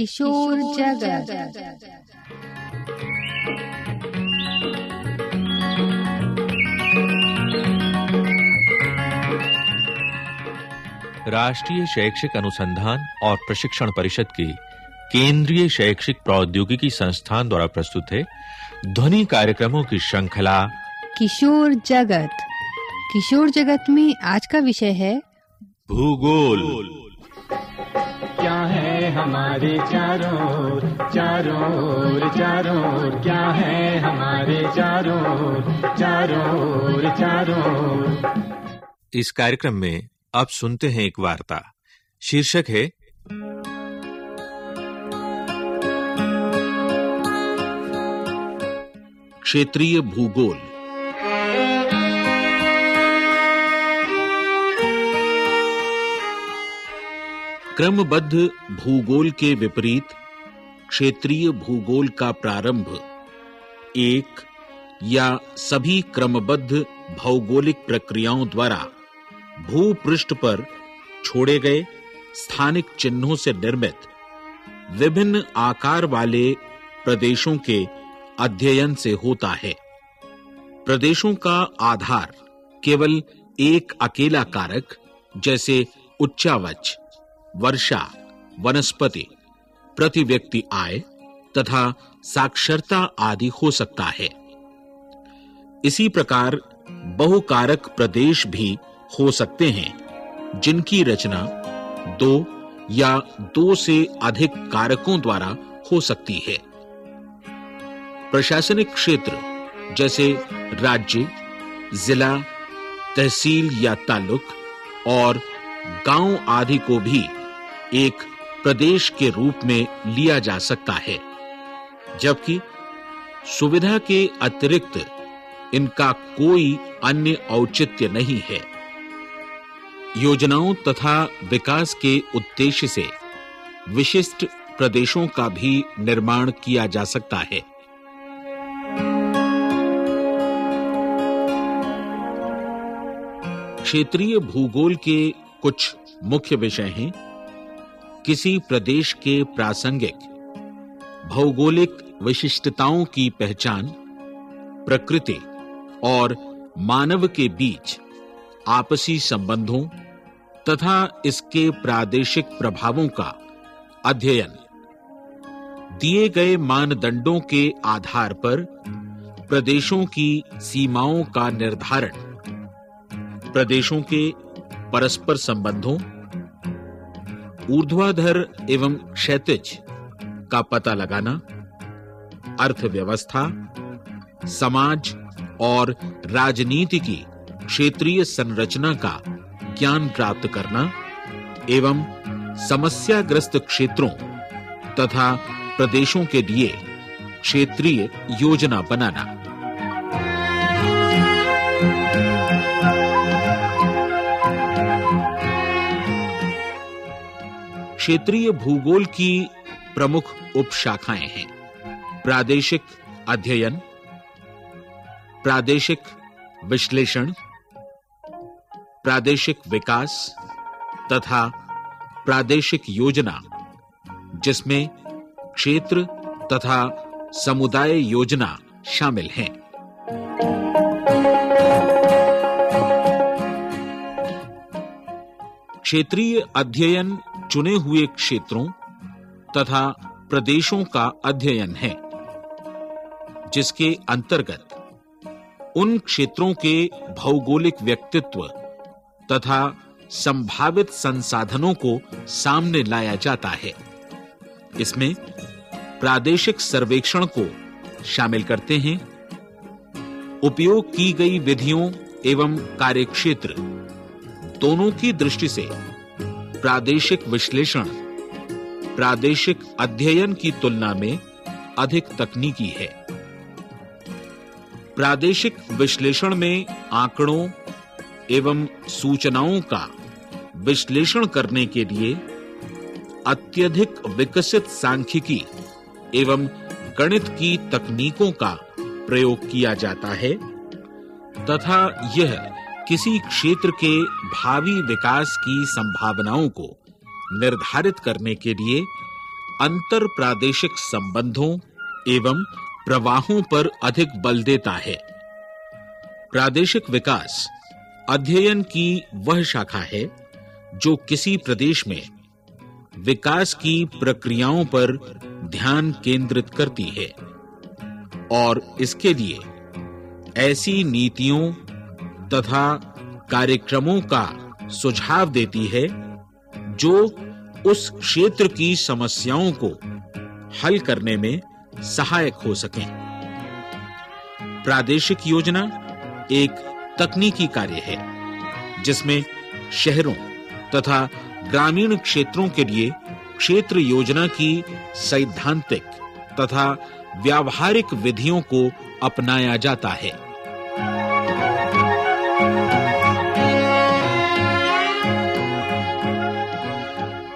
किशोर जगत। राष्ट्रीय शैक्षिक अनुसंधान और प्रशिक्षण परिषद के केंद्रीय शैक्षिक प्रौद्योगिकी संस्थान द्वारा प्रस्तुत है ध्वनि कार्यक्रमों की श्रृंखला किशोर जगत। किशोर जगत में आज का विषय है भूगोल। हमारे चारों ओर, चारों ओर, चारों ओर, क्या है हमारे चारों ओर, चारों ओर, चारों ओर। इस कार्यक्रम में आप सुनते हैं एक वार्ता शीर्षक है क्षेत्रीय भूगोल क्रमबद्ध भूगोल के विपरीत, क्षेत्रीय भूगोल का प्रारंभ एक या सभी क्रमबद्ध भौगोलिक प्रक्रियाओं द्वारा भूपृष्ठ पर छोड़े गए स्थानिक चिन्हों से निर्मित विभिन्न आकार वाले प्रदेशों के अध्ययन से होता है। प्रदेशों का आधार केवल एक अकेला कारक, जैसे उच्चावच वर्षा, वनस्पति, प्रति व्यक्ति आय तथा साक्षरता आदि हो सकता है। इसी प्रकार बहुकारक प्रदेश भी हो सकते हैं, जिनकी रचना दो या दो से अधिक कारकों द्वारा हो सकती है। प्रशासनिक क्षेत्र, जैसे राज्य, जिला, तहसील या तालुक और गाँव आदि को भी एक प्रदेश के रूप में लिया जा सकता है, जबकि सुविधा के अतिरिक्त इनका कोई अन्य औचित्य नहीं है। योजनाओं तथा विकास के उद्देश्य से विशिष्ट प्रदेशों का भी निर्माण किया जा सकता है। क्षेत्रीय भूगोल के कुछ मुख्य विषय हैं। किसी प्रदेश के प्रासंगिक, भौगोलिक विशिष्टताओं की पहचान, प्रकृति और मानव के बीच आपसी संबंधों तथा इसके प्रादेशिक प्रभावों का अध्ययन, दिए गए मानदंडों के आधार पर प्रदेशों की सीमाओं का निर्धारण, प्रदेशों के परस्पर संबंधों ऊर्ध्वाधर एवं क्षैतिज का पता लगाना, अर्थव्यवस्था, समाज और राजनीति की क्षेत्रीय संरचना का ज्ञान प्राप्त करना एवं समस्याग्रस्त क्षेत्रों तथा प्रदेशों के लिए क्षेत्रीय योजना बनाना। क्षेत्रीय भूगोल की प्रमुख उपशाखाएँ हैं। प्रादेशिक अध्ययन, प्रादेशिक विश्लेषण, प्रादेशिक विकास तथा प्रादेशिक योजना, जिसमें क्षेत्र तथा समुदाय योजना शामिल हैं। क्षेत्रीय अध्ययन चुने हुए क्षेत्रों तथा प्रदेशों का अध्ययन है, जिसके अंतर्गत उन क्षेत्रों के भौगोलिक व्यक्तित्व तथा संभावित संसाधनों को सामने लाया जाता है। इसमें प्रादेशिक सर्वेक्षण को शामिल करते हैं। उपयोग की गई विधियों एवं कार्यक्षेत्र दोनों की दृष्टि से प्रादेशिक विश्लेषण। प्रादेशिक अध्ययन की तुलना में अधिक तकनीकी है। प्रादेशिक विश्लेषण में आंकड़ों एवं सूचनाओं का विश्लेषण करने के लिए अत्यधिक विकसित सांख्यिकी एवं गणित की तकनीकों का प्रयोग किया जाता है, तथा यह किसी क्षेत्र के भावी विकास की संभावनाओं को निर्धारित करने के लिए अंतर प्रादेशिक संबंधों एवं प्रवाहों पर अधिक बल देता है। प्रादेशिक विकास अध्ययन की वह शाखा है जो किसी प्रदेश में विकास की प्रक्रियाओं पर ध्यान केंद्रित करती है और इसके लिए ऐसी नीतियों तथा कार्यक्रमों का सुझाव देती है, जो उस क्षेत्र की समस्याओं को हल करने में सहायक हो सके। प्रादेशिक योजना एक तकनीकी कार्य है, जिसमें शहरों तथा ग्रामीण क्षेत्रों के लिए क्षेत्र योजना की सैद्धांतिक तथा व्यावहारिक विधियों को अपनाया जाता है।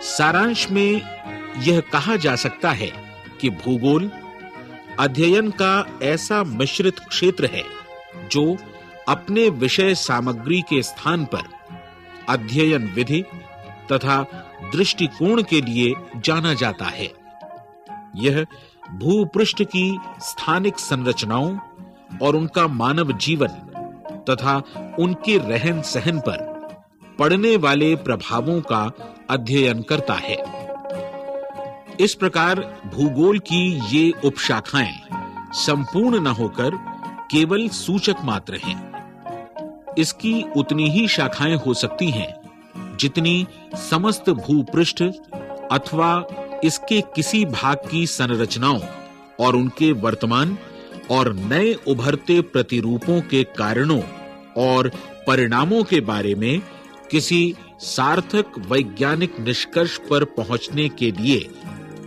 सारांश में यह कहा जा सकता है कि भूगोल अध्ययन का ऐसा मिश्रित क्षेत्र है जो अपने विषय सामग्री के स्थान पर अध्ययन विधि तथा दृष्टिकोण के लिए जाना जाता है। यह भूपृष्ठ की स्थानिक संरचनाओं और उनका मानव जीवन तथा उनके रहन सहन पर पड़ने वाले प्रभावों का अध्ययन करता है। इस प्रकार भूगोल की ये उपशाखाएँ संपूर्ण न होकर केवल सूचक मात्र हैं। इसकी उतनी ही शाखाएँ हो सकती हैं जितनी समस्त भूपृष्ठ अथवा इसके किसी भाग की संरचनाओं और उनके वर्तमान और नए उभरते प्रतिरूपों के कारणों और परिणामों के बारे में किसी सार्थक वैज्ञानिक निष्कर्ष पर पहुँचने के लिए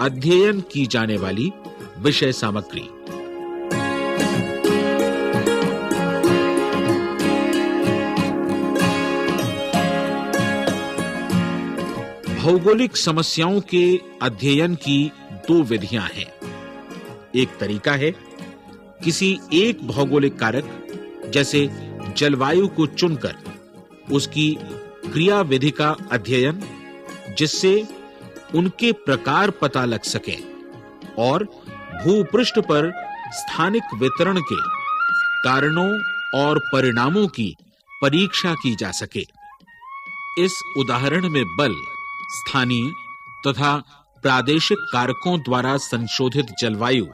अध्ययन की जाने वाली विषय सामग्री। भौगोलिक समस्याओं के अध्ययन की दो विधियाँ हैं। एक तरीका है किसी एक भौगोलिक कारक, जैसे जलवायु को चुनकर, उसकी क्रिया विधि का अध्ययन, जिससे उनके प्रकार पता लग सके, और भूपृष्ठ पर स्थानिक वितरण के कारणों और परिणामों की परीक्षा की जा सके। इस उदाहरण में बल, स्थानीय तथा प्रादेशिक कारकों द्वारा संशोधित जलवायु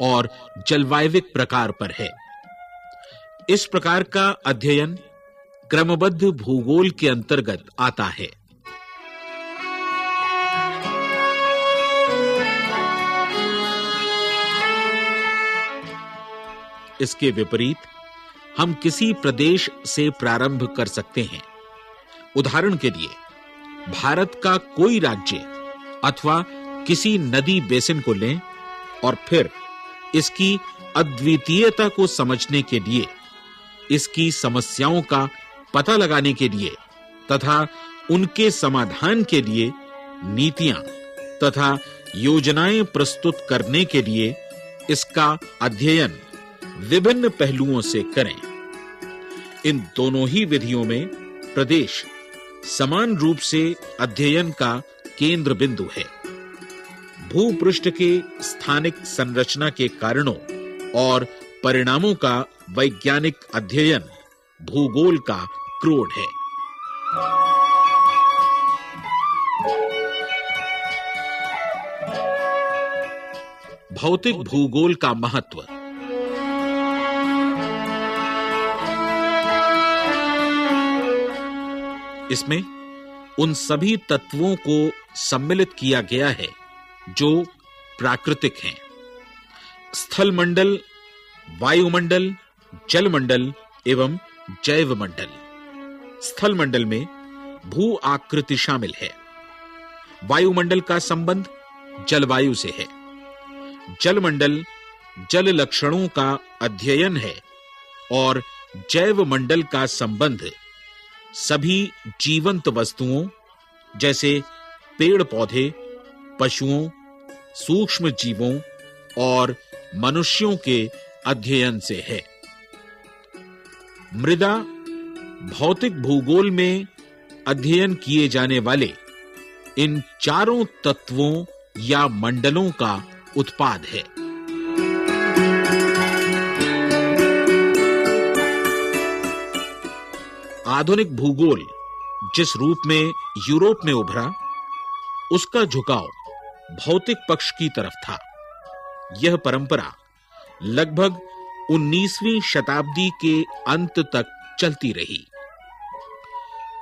और जलवायविक प्रकार पर है। इस प्रकार का अध्ययन क्रमबद्ध भूगोल के अंतर्गत आता है। इसके विपरीत, हम किसी प्रदेश से प्रारंभ कर सकते हैं। उदाहरण के लिए, भारत का कोई राज्य अथवा किसी नदी बेसिन को लें और फिर इसकी अद्वितीयता को समझने के लिए, इसकी समस्याओं का पता लगाने के लिए, तथा उनके समाधान के लिए नीतियाँ तथा योजनाएँ प्रस्तुत करने के लिए इसका अध्ययन विभिन्न पहलुओं से करें। इन दोनों ही विधियों में प्रदेश समान रूप से अध्ययन का केंद्र बिंदु है। भूपृष्ठ के स्थानिक संरचना के कारणों और परिणामों का वैज्ञानिक अध्ययन भूगोल का क्रोड है। भौतिक भूगोल का महत्व। इसमें उन सभी तत्वों को सम्मिलित किया गया है जो प्राकृतिक हैं। स्थल मंडल वायुमंडल, जलमंडल एवं जैव मंडल स्थल मंडल में भू आकृति शामिल है। वायुमंडल का संबंध जलवायु से है। जलमंडल जल लक्षणों का अध्ययन है और जैव मंडल का संबंध सभी जीवंत वस्तुओं जैसे पेड़ पौधे पशुओं, सूक्ष्म जीवों और मनुष्यों के अध्ययन से है। मृदा भौतिक भूगोल में अध्ययन किए जाने वाले इन चारों तत्वों या मंडलों का उत्पाद है। आधुनिक भूगोल जिस रूप में यूरोप में उभरा, उसका झुकाव भौतिक पक्ष की तरफ़ था। यह परंपरा लगभग 19वीं शताब्दी के अंत तक चलती रही।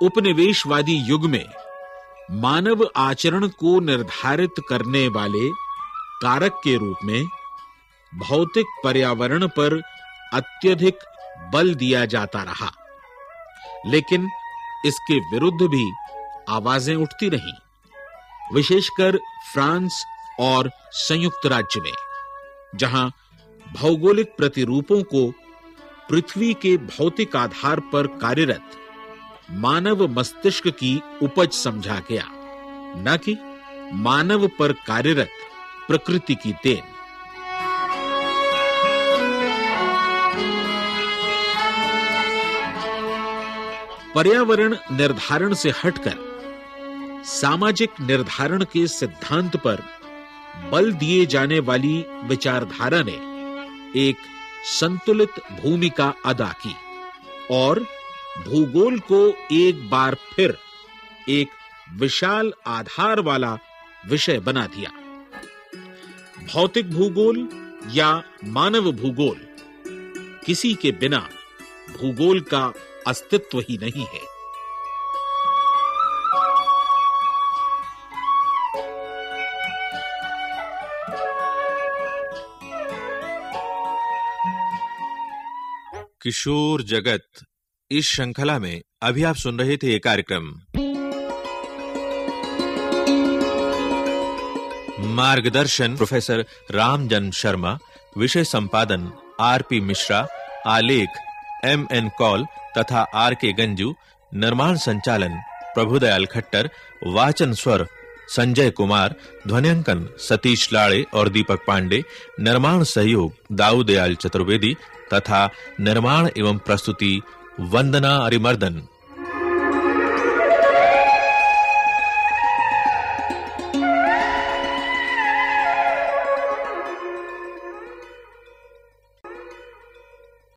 उपनिवेशवादी युग में मानव आचरण को निर्धारित करने वाले कारक के रूप में भौतिक पर्यावरण पर अत्यधिक बल दिया जाता रहा। लेकिन इसके विरुद्ध भी आवाज़ें उठती रहीं। विशेषकर फ्रांस और संयुक्त राज्य में, जहाँ भौगोलिक प्रतिरूपों को पृथ्वी के भौतिक आधार पर कार्यरत मानव मस्तिष्क की उपज समझा गया, न कि मानव पर कार्यरत प्रकृति की देन। पर्यावरण निर्धारण से हटकर सामाजिक निर्धारण के सिद्धांत पर बल दिए जाने वाली विचारधारा ने एक संतुलित भूमिका अदा की और भूगोल को एक बार फिर एक विशाल आधार वाला विषय बना दिया। भौतिक भूगोल या मानव भूगोल किसी के बिना भूगोल का अस्तित्व ही नहीं है। किशोर जगत, इस श्रृंखला में अभी आप सुन रहे थे ये कार्यक्रम। मार्गदर्शन प्रोफेसर रामजन शर्मा, विषय संपादन आर पी मिश्रा, आलेख एम एन कौल तथा आर के गंजू, निर्माण संचालन प्रभुदयाल खट्टर, वाचन स्वर संजय कुमार, ध्वनियांकन, सतीश लाड़े और दीपक पांडे, निर्माण सहयोग दाऊदयाल चतुर्वेदी तथा निर्माण एवं प्रस्तुति वंदना अरिमर्दन।